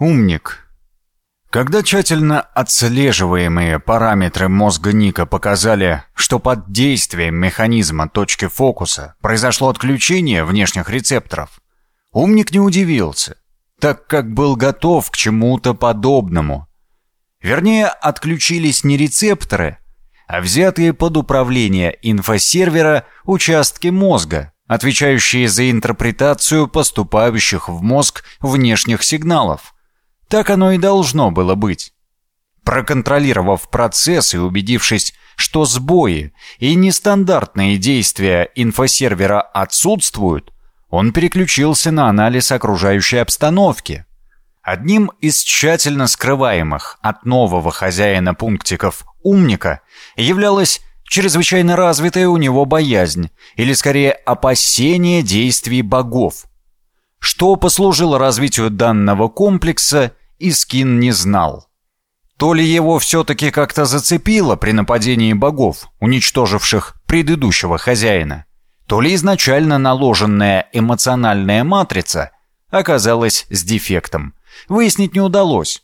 Умник. Когда тщательно отслеживаемые параметры мозга Ника показали, что под действием механизма точки фокуса произошло отключение внешних рецепторов, умник не удивился, так как был готов к чему-то подобному. Вернее, отключились не рецепторы, а взятые под управление инфосервера участки мозга, отвечающие за интерпретацию поступающих в мозг внешних сигналов. Так оно и должно было быть. Проконтролировав процесс и убедившись, что сбои и нестандартные действия инфосервера отсутствуют, он переключился на анализ окружающей обстановки. Одним из тщательно скрываемых от нового хозяина пунктиков умника являлась чрезвычайно развитая у него боязнь, или скорее опасение действий богов. Что послужило развитию данного комплекса, Искин не знал. То ли его все-таки как-то зацепило при нападении богов, уничтоживших предыдущего хозяина, то ли изначально наложенная эмоциональная матрица оказалась с дефектом. Выяснить не удалось.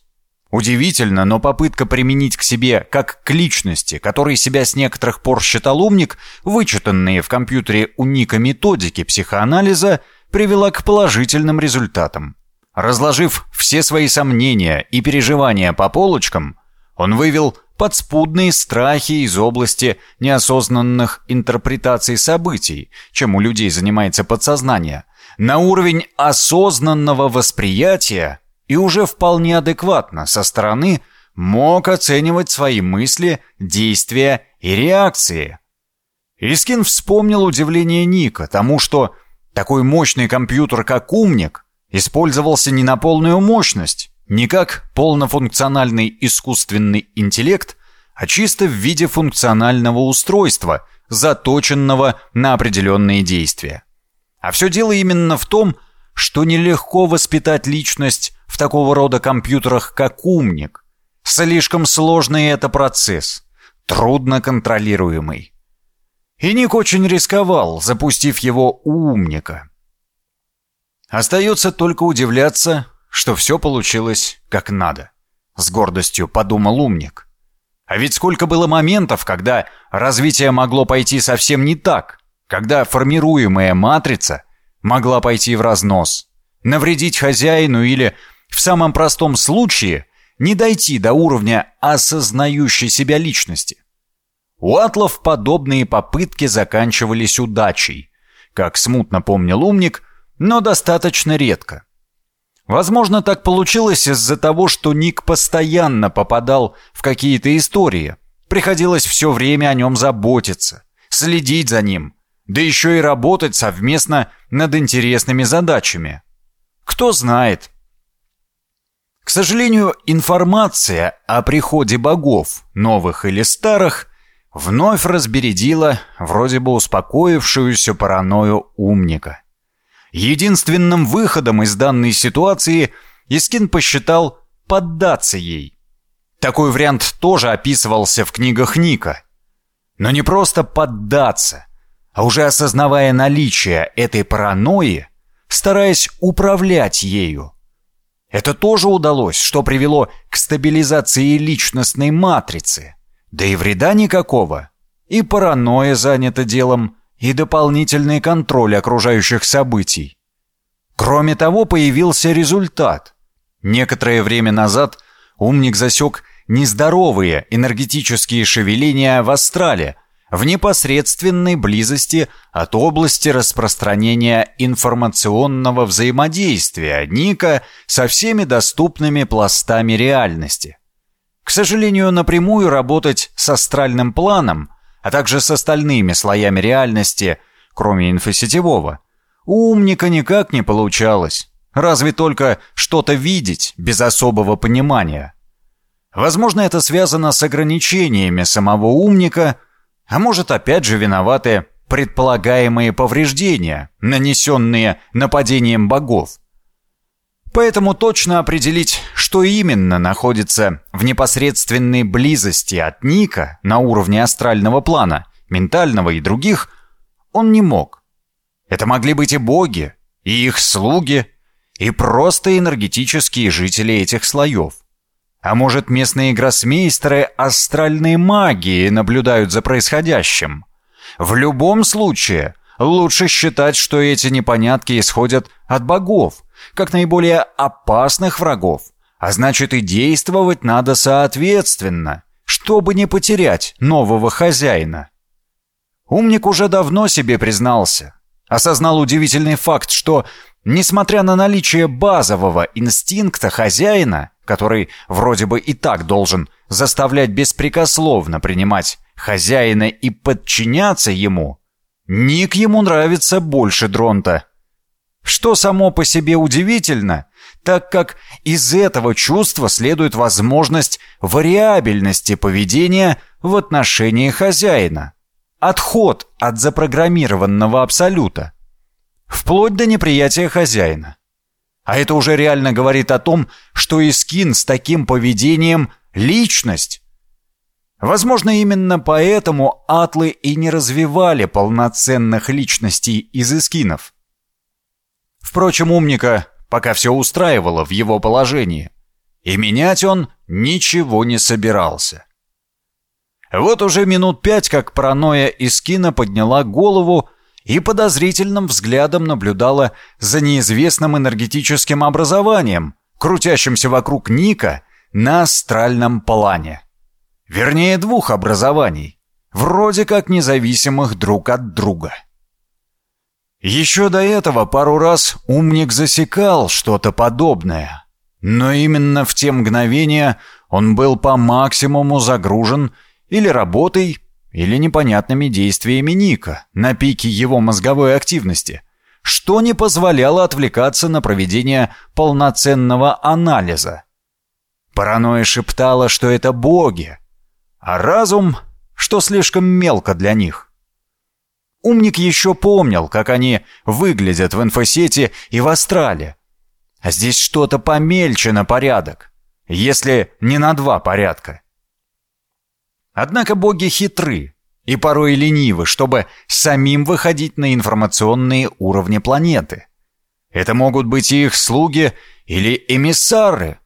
Удивительно, но попытка применить к себе как к личности, который себя с некоторых пор считал умник, вычитанные в компьютере у Ника методики психоанализа, привела к положительным результатам. Разложив все свои сомнения и переживания по полочкам, он вывел подспудные страхи из области неосознанных интерпретаций событий, чем у людей занимается подсознание, на уровень осознанного восприятия и уже вполне адекватно со стороны мог оценивать свои мысли, действия и реакции. Искин вспомнил удивление Ника тому, что такой мощный компьютер, как «Умник», использовался не на полную мощность, не как полнофункциональный искусственный интеллект, а чисто в виде функционального устройства, заточенного на определенные действия. А все дело именно в том, что нелегко воспитать личность в такого рода компьютерах, как умник. Слишком сложный это процесс, трудно контролируемый. И Ник очень рисковал, запустив его умника. Остается только удивляться, что все получилось как надо. С гордостью подумал умник. А ведь сколько было моментов, когда развитие могло пойти совсем не так, когда формируемая матрица могла пойти в разнос, навредить хозяину или в самом простом случае не дойти до уровня осознающей себя личности. У атлов подобные попытки заканчивались удачей, как смутно помнил умник, но достаточно редко. Возможно, так получилось из-за того, что Ник постоянно попадал в какие-то истории. Приходилось все время о нем заботиться, следить за ним, да еще и работать совместно над интересными задачами. Кто знает, к сожалению, информация о приходе богов, новых или старых, вновь разбередила вроде бы успокоившуюся паранойю умника. Единственным выходом из данной ситуации Искин посчитал поддаться ей. Такой вариант тоже описывался в книгах Ника. Но не просто поддаться, а уже осознавая наличие этой паранойи, стараясь управлять ею – это тоже удалось, что привело к стабилизации личностной матрицы. Да и вреда никакого. И паранойя занята делом, и дополнительный контроль окружающих событий. Кроме того, появился результат. Некоторое время назад умник засек нездоровые энергетические шевеления в астрале – в непосредственной близости от области распространения информационного взаимодействия Ника со всеми доступными пластами реальности. К сожалению, напрямую работать с астральным планом, а также с остальными слоями реальности, кроме инфосетевого, у умника никак не получалось. Разве только что-то видеть без особого понимания. Возможно, это связано с ограничениями самого умника – а может, опять же виноваты предполагаемые повреждения, нанесенные нападением богов. Поэтому точно определить, что именно находится в непосредственной близости от Ника на уровне астрального плана, ментального и других, он не мог. Это могли быть и боги, и их слуги, и просто энергетические жители этих слоев. А может, местные гроссмейстеры астральной магии наблюдают за происходящим? В любом случае, лучше считать, что эти непонятки исходят от богов, как наиболее опасных врагов, а значит и действовать надо соответственно, чтобы не потерять нового хозяина. Умник уже давно себе признался, осознал удивительный факт, что, несмотря на наличие базового инстинкта хозяина, который вроде бы и так должен заставлять беспрекословно принимать хозяина и подчиняться ему, Ник ему нравится больше Дронта. Что само по себе удивительно, так как из этого чувства следует возможность вариабельности поведения в отношении хозяина. Отход от запрограммированного абсолюта. Вплоть до неприятия хозяина. А это уже реально говорит о том, что Искин с таким поведением – личность. Возможно, именно поэтому атлы и не развивали полноценных личностей из Искинов. Впрочем, умника пока все устраивало в его положении, и менять он ничего не собирался. Вот уже минут пять, как паранойя Искина подняла голову и подозрительным взглядом наблюдала за неизвестным энергетическим образованием, крутящимся вокруг Ника на астральном плане. Вернее, двух образований, вроде как независимых друг от друга. Еще до этого пару раз умник засекал что-то подобное, но именно в те мгновения он был по максимуму загружен или работой, или непонятными действиями Ника на пике его мозговой активности, что не позволяло отвлекаться на проведение полноценного анализа. Паранойя шептала, что это боги, а разум, что слишком мелко для них. Умник еще помнил, как они выглядят в инфосете и в астрале. А здесь что-то помельче на порядок, если не на два порядка. Однако боги хитры и порой ленивы, чтобы самим выходить на информационные уровни планеты. Это могут быть их слуги или эмиссары.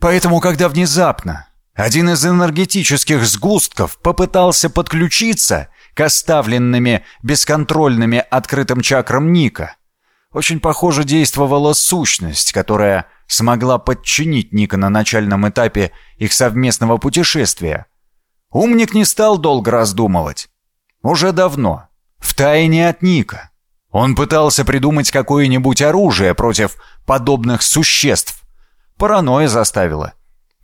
Поэтому, когда внезапно один из энергетических сгустков попытался подключиться к оставленными бесконтрольными открытым чакрам Ника, очень похоже действовала сущность, которая смогла подчинить Ника на начальном этапе их совместного путешествия – Умник не стал долго раздумывать. Уже давно. В тайне от Ника. Он пытался придумать какое-нибудь оружие против подобных существ. Паранойя заставила.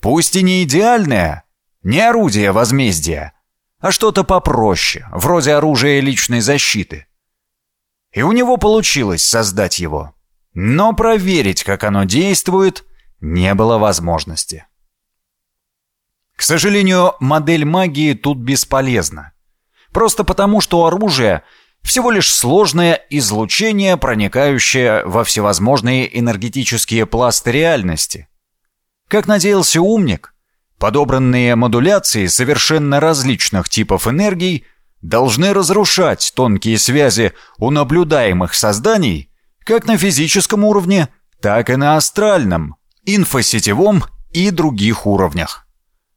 Пусть и не идеальное, не орудие возмездия, а что-то попроще, вроде оружия личной защиты. И у него получилось создать его. Но проверить, как оно действует, не было возможности. К сожалению, модель магии тут бесполезна. Просто потому, что оружие всего лишь сложное излучение, проникающее во всевозможные энергетические пласты реальности. Как надеялся умник, подобранные модуляции совершенно различных типов энергий должны разрушать тонкие связи у наблюдаемых созданий как на физическом уровне, так и на астральном, инфосетевом и других уровнях.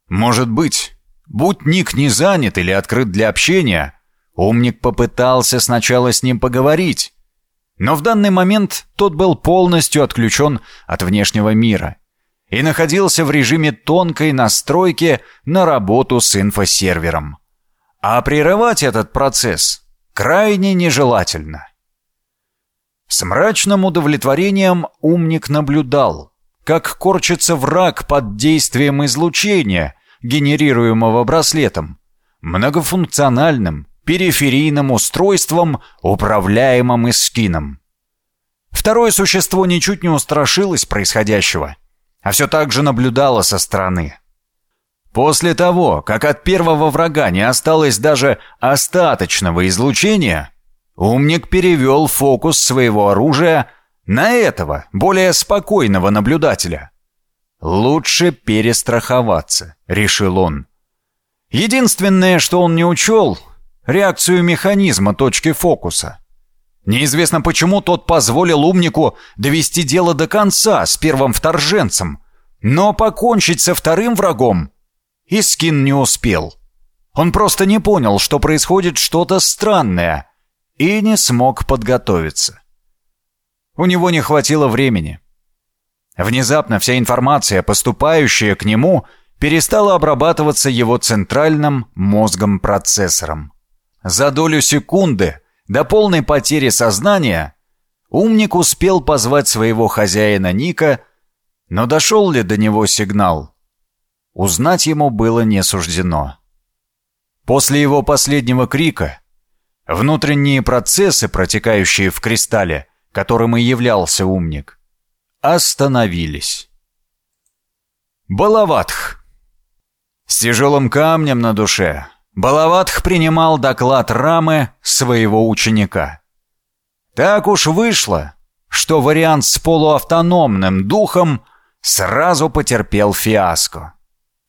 Может быть, будь Ник не занят или открыт для общения, умник попытался сначала с ним поговорить. Но в данный момент тот был полностью отключен от внешнего мира и находился в режиме тонкой настройки на работу с инфосервером. А прерывать этот процесс крайне нежелательно. С мрачным удовлетворением умник наблюдал, как корчится враг под действием излучения, генерируемого браслетом, многофункциональным периферийным устройством, управляемым эскином. Второе существо ничуть не устрашилось происходящего, а все так же наблюдало со стороны. После того, как от первого врага не осталось даже остаточного излучения, умник перевел фокус своего оружия на этого, более спокойного наблюдателя. «Лучше перестраховаться», — решил он. Единственное, что он не учел — реакцию механизма точки фокуса. Неизвестно почему тот позволил умнику довести дело до конца с первым вторженцем, но покончить со вторым врагом Искин не успел. Он просто не понял, что происходит что-то странное, и не смог подготовиться. У него не хватило времени. Внезапно вся информация, поступающая к нему, перестала обрабатываться его центральным мозгом-процессором. За долю секунды до полной потери сознания умник успел позвать своего хозяина Ника, но дошел ли до него сигнал? Узнать ему было не суждено. После его последнего крика внутренние процессы, протекающие в кристалле, которым и являлся умник, остановились. Балаватх. С тяжелым камнем на душе Балаватх принимал доклад Рамы своего ученика. Так уж вышло, что вариант с полуавтономным духом сразу потерпел фиаско.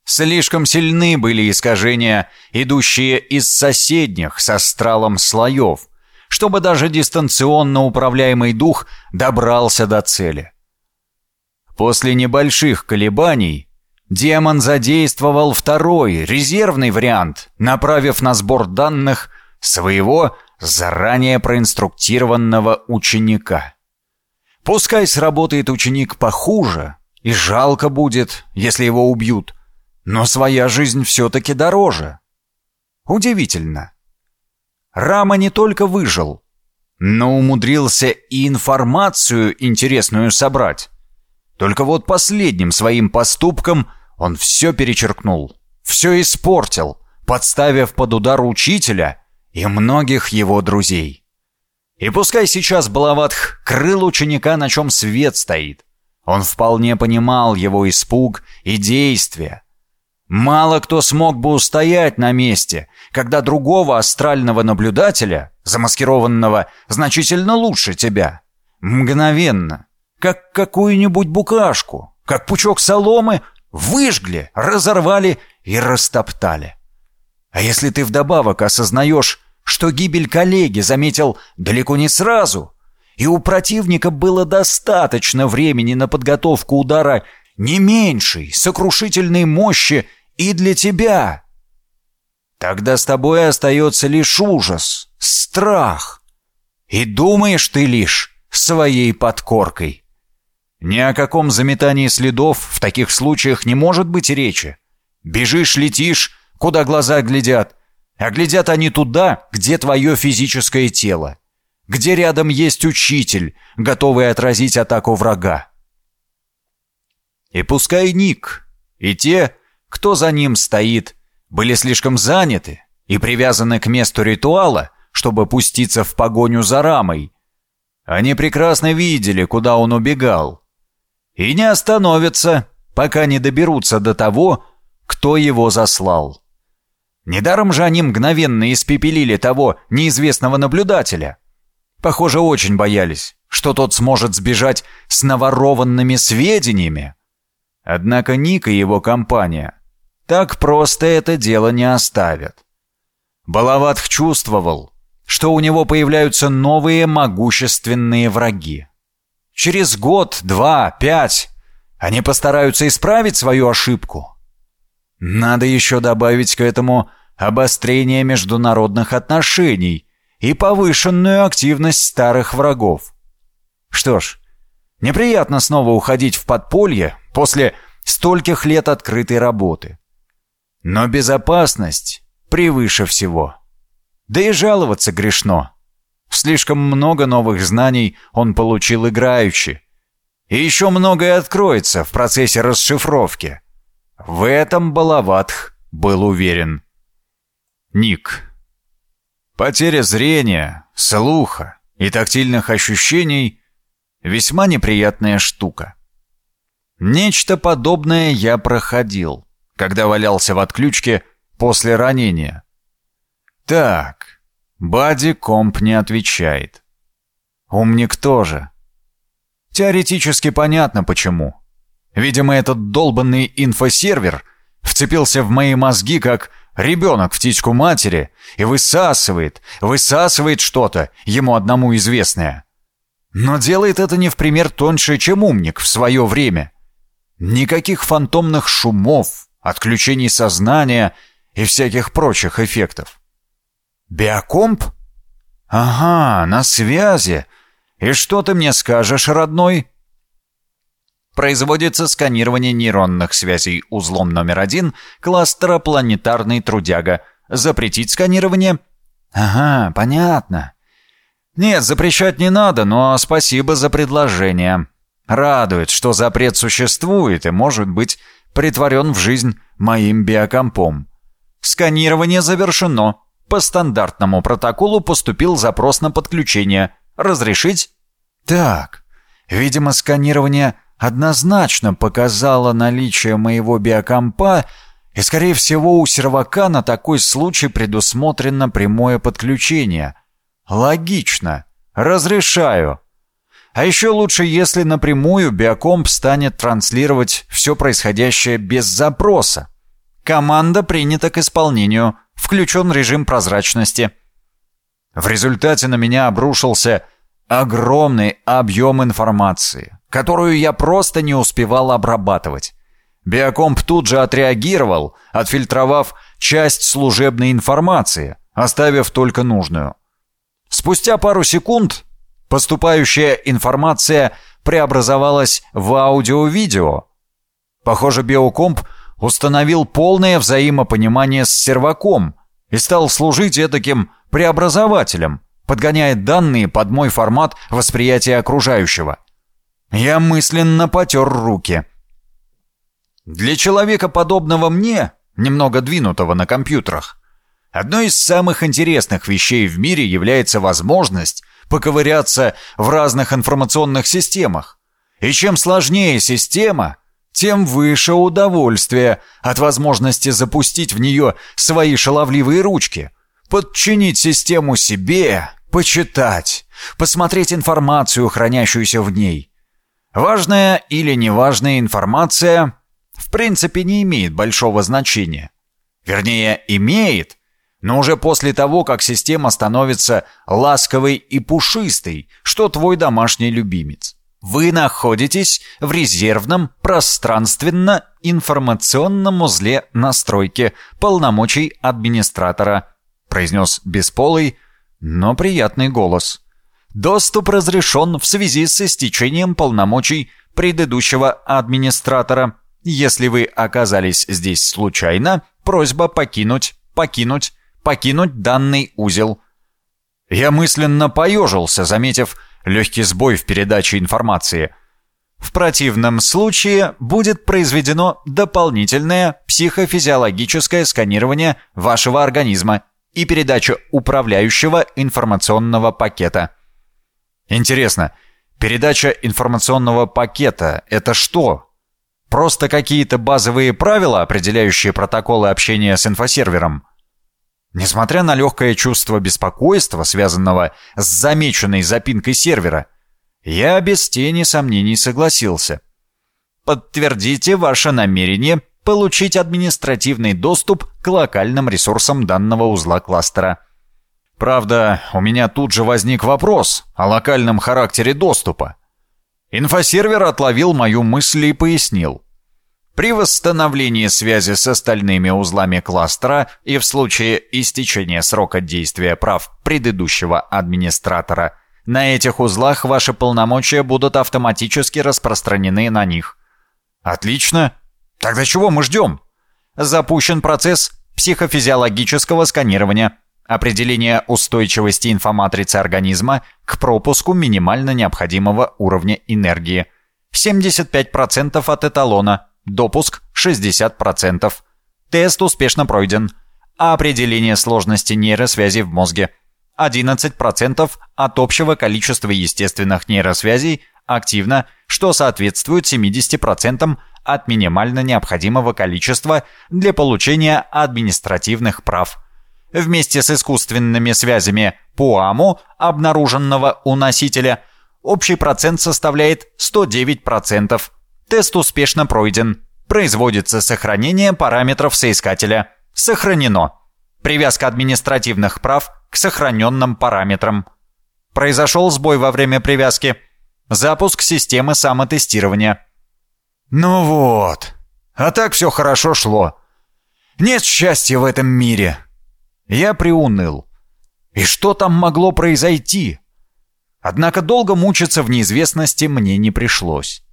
Слишком сильны были искажения, идущие из соседних с астралом слоев, чтобы даже дистанционно управляемый дух добрался до цели. После небольших колебаний демон задействовал второй, резервный вариант, направив на сбор данных своего заранее проинструктированного ученика. Пускай сработает ученик похуже, и жалко будет, если его убьют, но своя жизнь все-таки дороже. Удивительно. Рама не только выжил, но умудрился и информацию интересную собрать. Только вот последним своим поступком он все перечеркнул, все испортил, подставив под удар учителя и многих его друзей. И пускай сейчас Балаватх крыл ученика, на чем свет стоит, он вполне понимал его испуг и действия, Мало кто смог бы устоять на месте, когда другого астрального наблюдателя, замаскированного значительно лучше тебя, мгновенно, как какую-нибудь букашку, как пучок соломы, выжгли, разорвали и растоптали. А если ты вдобавок осознаешь, что гибель коллеги заметил далеко не сразу, и у противника было достаточно времени на подготовку удара не меньшей сокрушительной мощи и для тебя. Тогда с тобой остается лишь ужас, страх. И думаешь ты лишь своей подкоркой. Ни о каком заметании следов в таких случаях не может быть речи. Бежишь, летишь, куда глаза глядят, а глядят они туда, где твое физическое тело, где рядом есть учитель, готовый отразить атаку врага. И пускай Ник, и те, кто за ним стоит, были слишком заняты и привязаны к месту ритуала, чтобы пуститься в погоню за рамой. Они прекрасно видели, куда он убегал. И не остановятся, пока не доберутся до того, кто его заслал. Недаром же они мгновенно испепелили того неизвестного наблюдателя. Похоже, очень боялись, что тот сможет сбежать с наворованными сведениями. Однако Ник и его компания так просто это дело не оставят. Балаватх чувствовал, что у него появляются новые могущественные враги. Через год, два, пять они постараются исправить свою ошибку. Надо еще добавить к этому обострение международных отношений и повышенную активность старых врагов. Что ж, неприятно снова уходить в подполье после стольких лет открытой работы. Но безопасность превыше всего. Да и жаловаться грешно. Слишком много новых знаний он получил играючи. И еще многое откроется в процессе расшифровки. В этом Балаватх был уверен. Ник. Потеря зрения, слуха и тактильных ощущений — весьма неприятная штука. Нечто подобное я проходил когда валялся в отключке после ранения. Так, Бади комп не отвечает. Умник тоже. Теоретически понятно почему. Видимо, этот долбанный инфосервер вцепился в мои мозги как ребенок в титьку матери и высасывает, высасывает что-то, ему одному известное. Но делает это не в пример тоньше, чем умник в свое время. Никаких фантомных шумов, отключений сознания и всяких прочих эффектов. Биокомп? Ага, на связи. И что ты мне скажешь, родной? Производится сканирование нейронных связей узлом номер один кластера «Планетарный трудяга». Запретить сканирование? Ага, понятно. Нет, запрещать не надо, но спасибо за предложение. Радует, что запрет существует и может быть притворен в жизнь моим биокомпом. Сканирование завершено. По стандартному протоколу поступил запрос на подключение. Разрешить? Так, видимо, сканирование однозначно показало наличие моего биокомпа, и, скорее всего, у сервака на такой случай предусмотрено прямое подключение. Логично. Разрешаю. А еще лучше, если напрямую биокомп станет транслировать все происходящее без запроса. Команда принята к исполнению. Включен режим прозрачности. В результате на меня обрушился огромный объем информации, которую я просто не успевал обрабатывать. Биокомп тут же отреагировал, отфильтровав часть служебной информации, оставив только нужную. Спустя пару секунд Поступающая информация преобразовалась в аудио-видео. Похоже, биокомп установил полное взаимопонимание с серваком и стал служить таким преобразователем, подгоняя данные под мой формат восприятия окружающего. Я мысленно потер руки. Для человека, подобного мне, немного двинутого на компьютерах, одной из самых интересных вещей в мире является возможность поковыряться в разных информационных системах. И чем сложнее система, тем выше удовольствие от возможности запустить в нее свои шаловливые ручки, подчинить систему себе, почитать, посмотреть информацию, хранящуюся в ней. Важная или неважная информация в принципе не имеет большого значения. Вернее, имеет, но уже после того, как система становится ласковой и пушистой, что твой домашний любимец. Вы находитесь в резервном пространственно-информационном узле настройки полномочий администратора, произнес бесполый, но приятный голос. Доступ разрешен в связи с истечением полномочий предыдущего администратора. Если вы оказались здесь случайно, просьба покинуть, покинуть покинуть данный узел. Я мысленно поежился, заметив легкий сбой в передаче информации. В противном случае будет произведено дополнительное психофизиологическое сканирование вашего организма и передача управляющего информационного пакета. Интересно, передача информационного пакета — это что? Просто какие-то базовые правила, определяющие протоколы общения с инфосервером? Несмотря на легкое чувство беспокойства, связанного с замеченной запинкой сервера, я без тени сомнений согласился. Подтвердите ваше намерение получить административный доступ к локальным ресурсам данного узла кластера. Правда, у меня тут же возник вопрос о локальном характере доступа. Инфосервер отловил мою мысль и пояснил. При восстановлении связи с остальными узлами кластера и в случае истечения срока действия прав предыдущего администратора, на этих узлах ваши полномочия будут автоматически распространены на них. Отлично. Тогда чего мы ждем? Запущен процесс психофизиологического сканирования, определение устойчивости инфоматрицы организма к пропуску минимально необходимого уровня энергии. 75% от эталона – Допуск 60%. Тест успешно пройден. Определение сложности нейросвязи в мозге. 11% от общего количества естественных нейросвязей активно, что соответствует 70% от минимально необходимого количества для получения административных прав. Вместе с искусственными связями ПУАМу, обнаруженного у носителя, общий процент составляет 109%. Тест успешно пройден. Производится сохранение параметров соискателя. Сохранено. Привязка административных прав к сохраненным параметрам. Произошел сбой во время привязки. Запуск системы самотестирования. Ну вот. А так все хорошо шло. Нет счастья в этом мире. Я приуныл. И что там могло произойти? Однако долго мучиться в неизвестности мне не пришлось.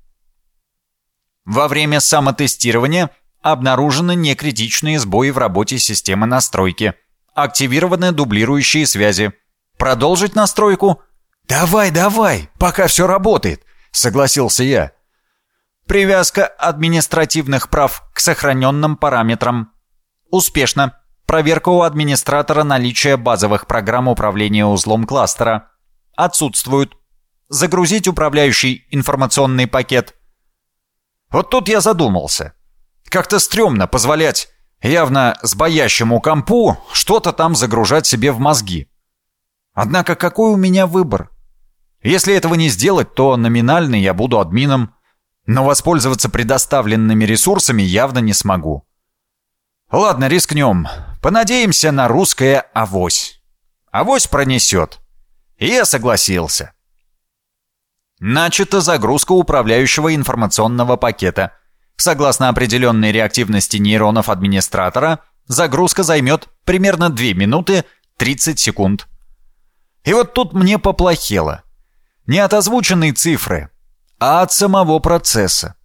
Во время самотестирования обнаружены некритичные сбои в работе системы настройки. Активированы дублирующие связи. Продолжить настройку? «Давай, давай, пока все работает», — согласился я. Привязка административных прав к сохраненным параметрам. Успешно. Проверка у администратора наличия базовых программ управления узлом кластера. Отсутствуют. Загрузить управляющий информационный пакет. Вот тут я задумался. Как-то стрёмно позволять явно сбоящему компу что-то там загружать себе в мозги. Однако какой у меня выбор? Если этого не сделать, то номинально я буду админом, но воспользоваться предоставленными ресурсами явно не смогу. Ладно, рискнем. Понадеемся на русское авось. Авось пронесет. И я согласился. Начата загрузка управляющего информационного пакета. Согласно определенной реактивности нейронов администратора, загрузка займет примерно 2 минуты 30 секунд. И вот тут мне поплохело. Не от озвученной цифры, а от самого процесса.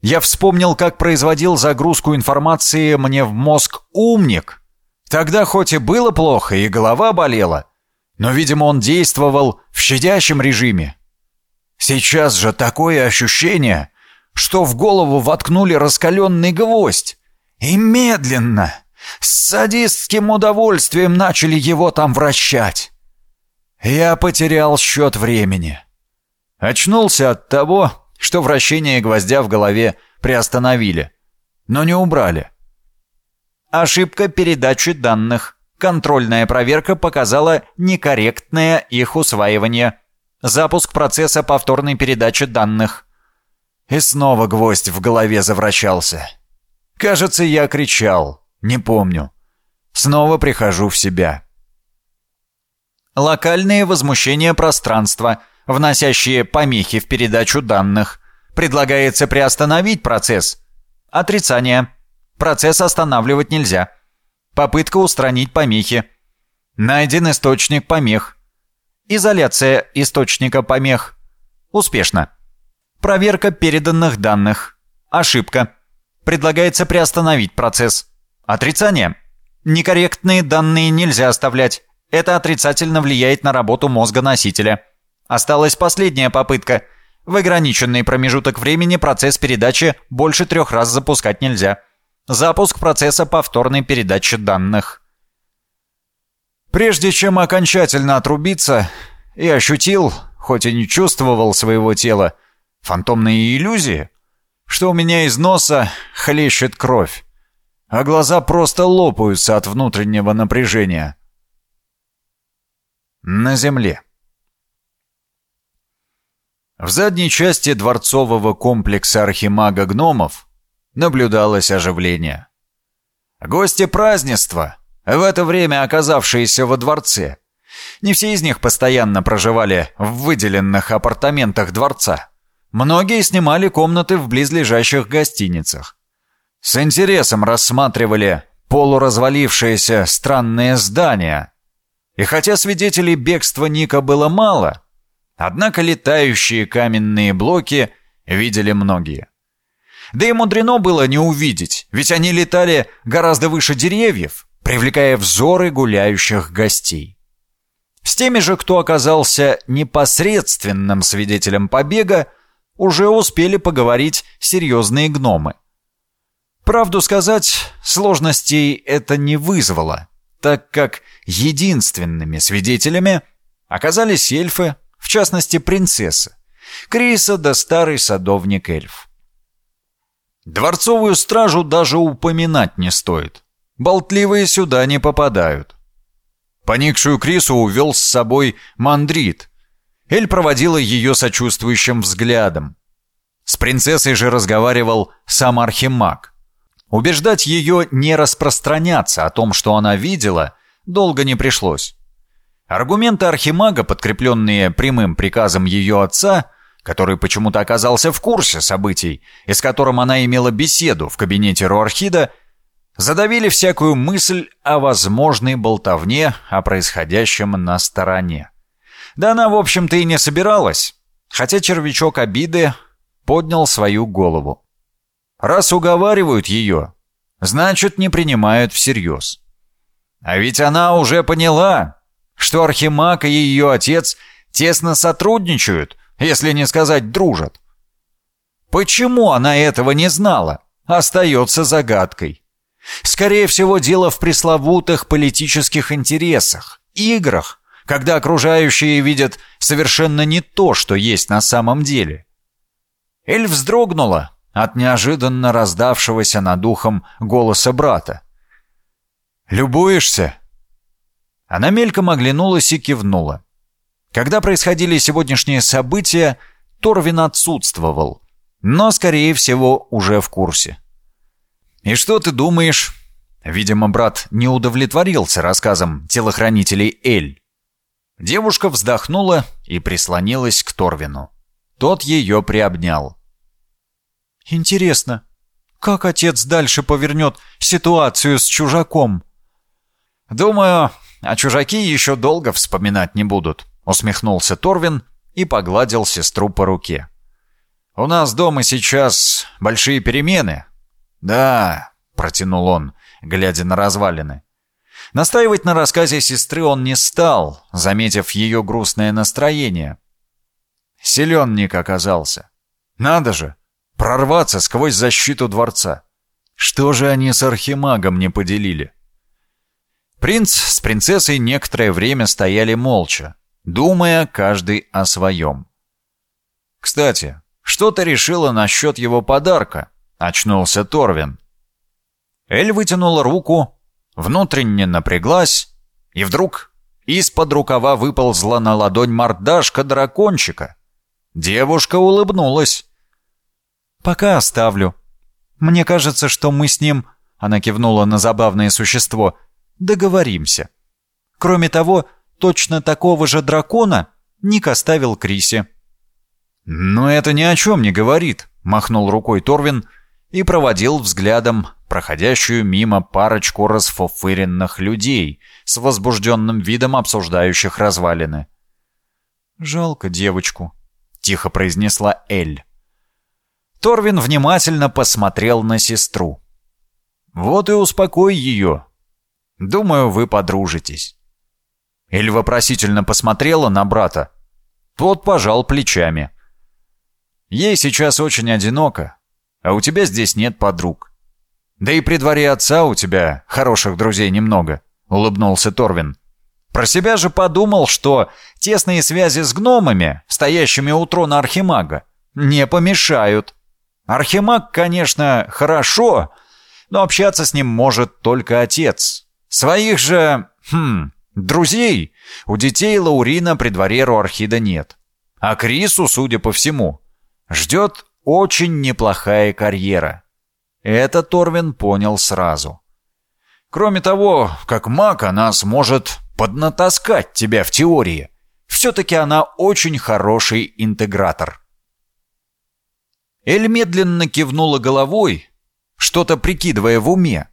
Я вспомнил, как производил загрузку информации мне в мозг умник. Тогда хоть и было плохо, и голова болела, но, видимо, он действовал в щадящем режиме. Сейчас же такое ощущение, что в голову воткнули раскаленный гвоздь. И медленно, с садистским удовольствием начали его там вращать. Я потерял счет времени. Очнулся от того, что вращение гвоздя в голове приостановили, но не убрали. Ошибка передачи данных. Контрольная проверка показала некорректное их усваивание. Запуск процесса повторной передачи данных. И снова гвоздь в голове завращался. Кажется, я кричал. Не помню. Снова прихожу в себя. Локальные возмущения пространства, вносящие помехи в передачу данных. Предлагается приостановить процесс. Отрицание. Процесс останавливать нельзя. Попытка устранить помехи. Найден источник помех. Изоляция источника помех. Успешно. Проверка переданных данных. Ошибка. Предлагается приостановить процесс. Отрицание. Некорректные данные нельзя оставлять. Это отрицательно влияет на работу мозга носителя. Осталась последняя попытка. В ограниченный промежуток времени процесс передачи больше трех раз запускать нельзя. Запуск процесса повторной передачи данных. Прежде чем окончательно отрубиться, я ощутил, хоть и не чувствовал своего тела, фантомные иллюзии, что у меня из носа хлещет кровь, а глаза просто лопаются от внутреннего напряжения. На земле. В задней части дворцового комплекса архимага гномов наблюдалось оживление. Гости празднества в это время оказавшиеся во дворце. Не все из них постоянно проживали в выделенных апартаментах дворца. Многие снимали комнаты в близлежащих гостиницах. С интересом рассматривали полуразвалившееся странное здание. И хотя свидетелей бегства Ника было мало, однако летающие каменные блоки видели многие. Да и мудрено было не увидеть, ведь они летали гораздо выше деревьев, привлекая взоры гуляющих гостей. С теми же, кто оказался непосредственным свидетелем побега, уже успели поговорить серьезные гномы. Правду сказать, сложностей это не вызвало, так как единственными свидетелями оказались эльфы, в частности принцесса, Криса да старый садовник-эльф. Дворцовую стражу даже упоминать не стоит. Болтливые сюда не попадают. Поникшую Крису увел с собой мандрит. Эль проводила ее сочувствующим взглядом. С принцессой же разговаривал сам архимаг. Убеждать ее не распространяться о том, что она видела, долго не пришлось. Аргументы Архимага, подкрепленные прямым приказом ее отца, который почему-то оказался в курсе событий, и с которым она имела беседу в кабинете Руархида, задавили всякую мысль о возможной болтовне о происходящем на стороне. Да она, в общем-то, и не собиралась, хотя червячок обиды поднял свою голову. Раз уговаривают ее, значит, не принимают всерьез. А ведь она уже поняла, что Архимаг и ее отец тесно сотрудничают, если не сказать дружат. Почему она этого не знала, остается загадкой. Скорее всего, дело в пресловутых политических интересах, играх, когда окружающие видят совершенно не то, что есть на самом деле. Эль вздрогнула от неожиданно раздавшегося над ухом голоса брата. «Любуешься?» Она мельком оглянулась и кивнула. Когда происходили сегодняшние события, Торвин отсутствовал, но, скорее всего, уже в курсе. «И что ты думаешь?» Видимо, брат не удовлетворился рассказом телохранителей Эль. Девушка вздохнула и прислонилась к Торвину. Тот ее приобнял. «Интересно, как отец дальше повернет ситуацию с чужаком?» «Думаю, а чужаки еще долго вспоминать не будут», — усмехнулся Торвин и погладил сестру по руке. «У нас дома сейчас большие перемены». «Да», — протянул он, глядя на развалины. Настаивать на рассказе сестры он не стал, заметив ее грустное настроение. Селенник оказался. Надо же, прорваться сквозь защиту дворца. Что же они с архимагом не поделили? Принц с принцессой некоторое время стояли молча, думая каждый о своем. «Кстати, что ты решила насчет его подарка?» — очнулся Торвин. Эль вытянула руку, внутренне напряглась, и вдруг из-под рукава выползла на ладонь мордашка дракончика. Девушка улыбнулась. «Пока оставлю. Мне кажется, что мы с ним...» Она кивнула на забавное существо. «Договоримся. Кроме того, точно такого же дракона Ник оставил Крисе». «Но это ни о чем не говорит», — махнул рукой Торвин и проводил взглядом проходящую мимо парочку расфуфыренных людей с возбужденным видом обсуждающих развалины. «Жалко девочку», — тихо произнесла Эль. Торвин внимательно посмотрел на сестру. «Вот и успокой ее. Думаю, вы подружитесь». Эль вопросительно посмотрела на брата. Тот пожал плечами. «Ей сейчас очень одиноко, а у тебя здесь нет подруг. Да и при дворе отца у тебя хороших друзей немного», — улыбнулся Торвин. Про себя же подумал, что тесные связи с гномами, стоящими у трона Архимага, не помешают. Архимаг, конечно, хорошо, но общаться с ним может только отец. Своих же, хм, друзей у детей Лаурина при дворе Руархида нет. А Крису, судя по всему, ждет очень неплохая карьера. Это Торвин понял сразу. Кроме того, как маг она сможет поднатаскать тебя в теории. Все-таки она очень хороший интегратор. Эль медленно кивнула головой, что-то прикидывая в уме.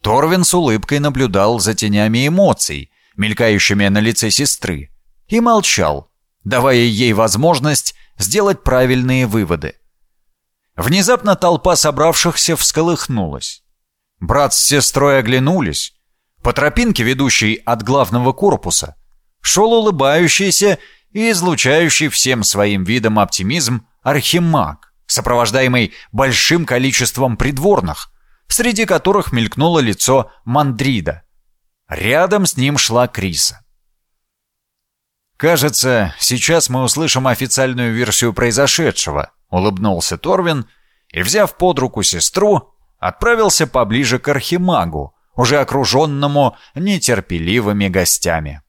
Торвин с улыбкой наблюдал за тенями эмоций, мелькающими на лице сестры, и молчал, давая ей возможность сделать правильные выводы. Внезапно толпа собравшихся всколыхнулась. Брат с сестрой оглянулись. По тропинке, ведущей от главного корпуса, шел улыбающийся и излучающий всем своим видом оптимизм архимаг, сопровождаемый большим количеством придворных, среди которых мелькнуло лицо Мандрида. Рядом с ним шла Криса. «Кажется, сейчас мы услышим официальную версию произошедшего», улыбнулся Торвин и, взяв под руку сестру, отправился поближе к Архимагу, уже окруженному нетерпеливыми гостями.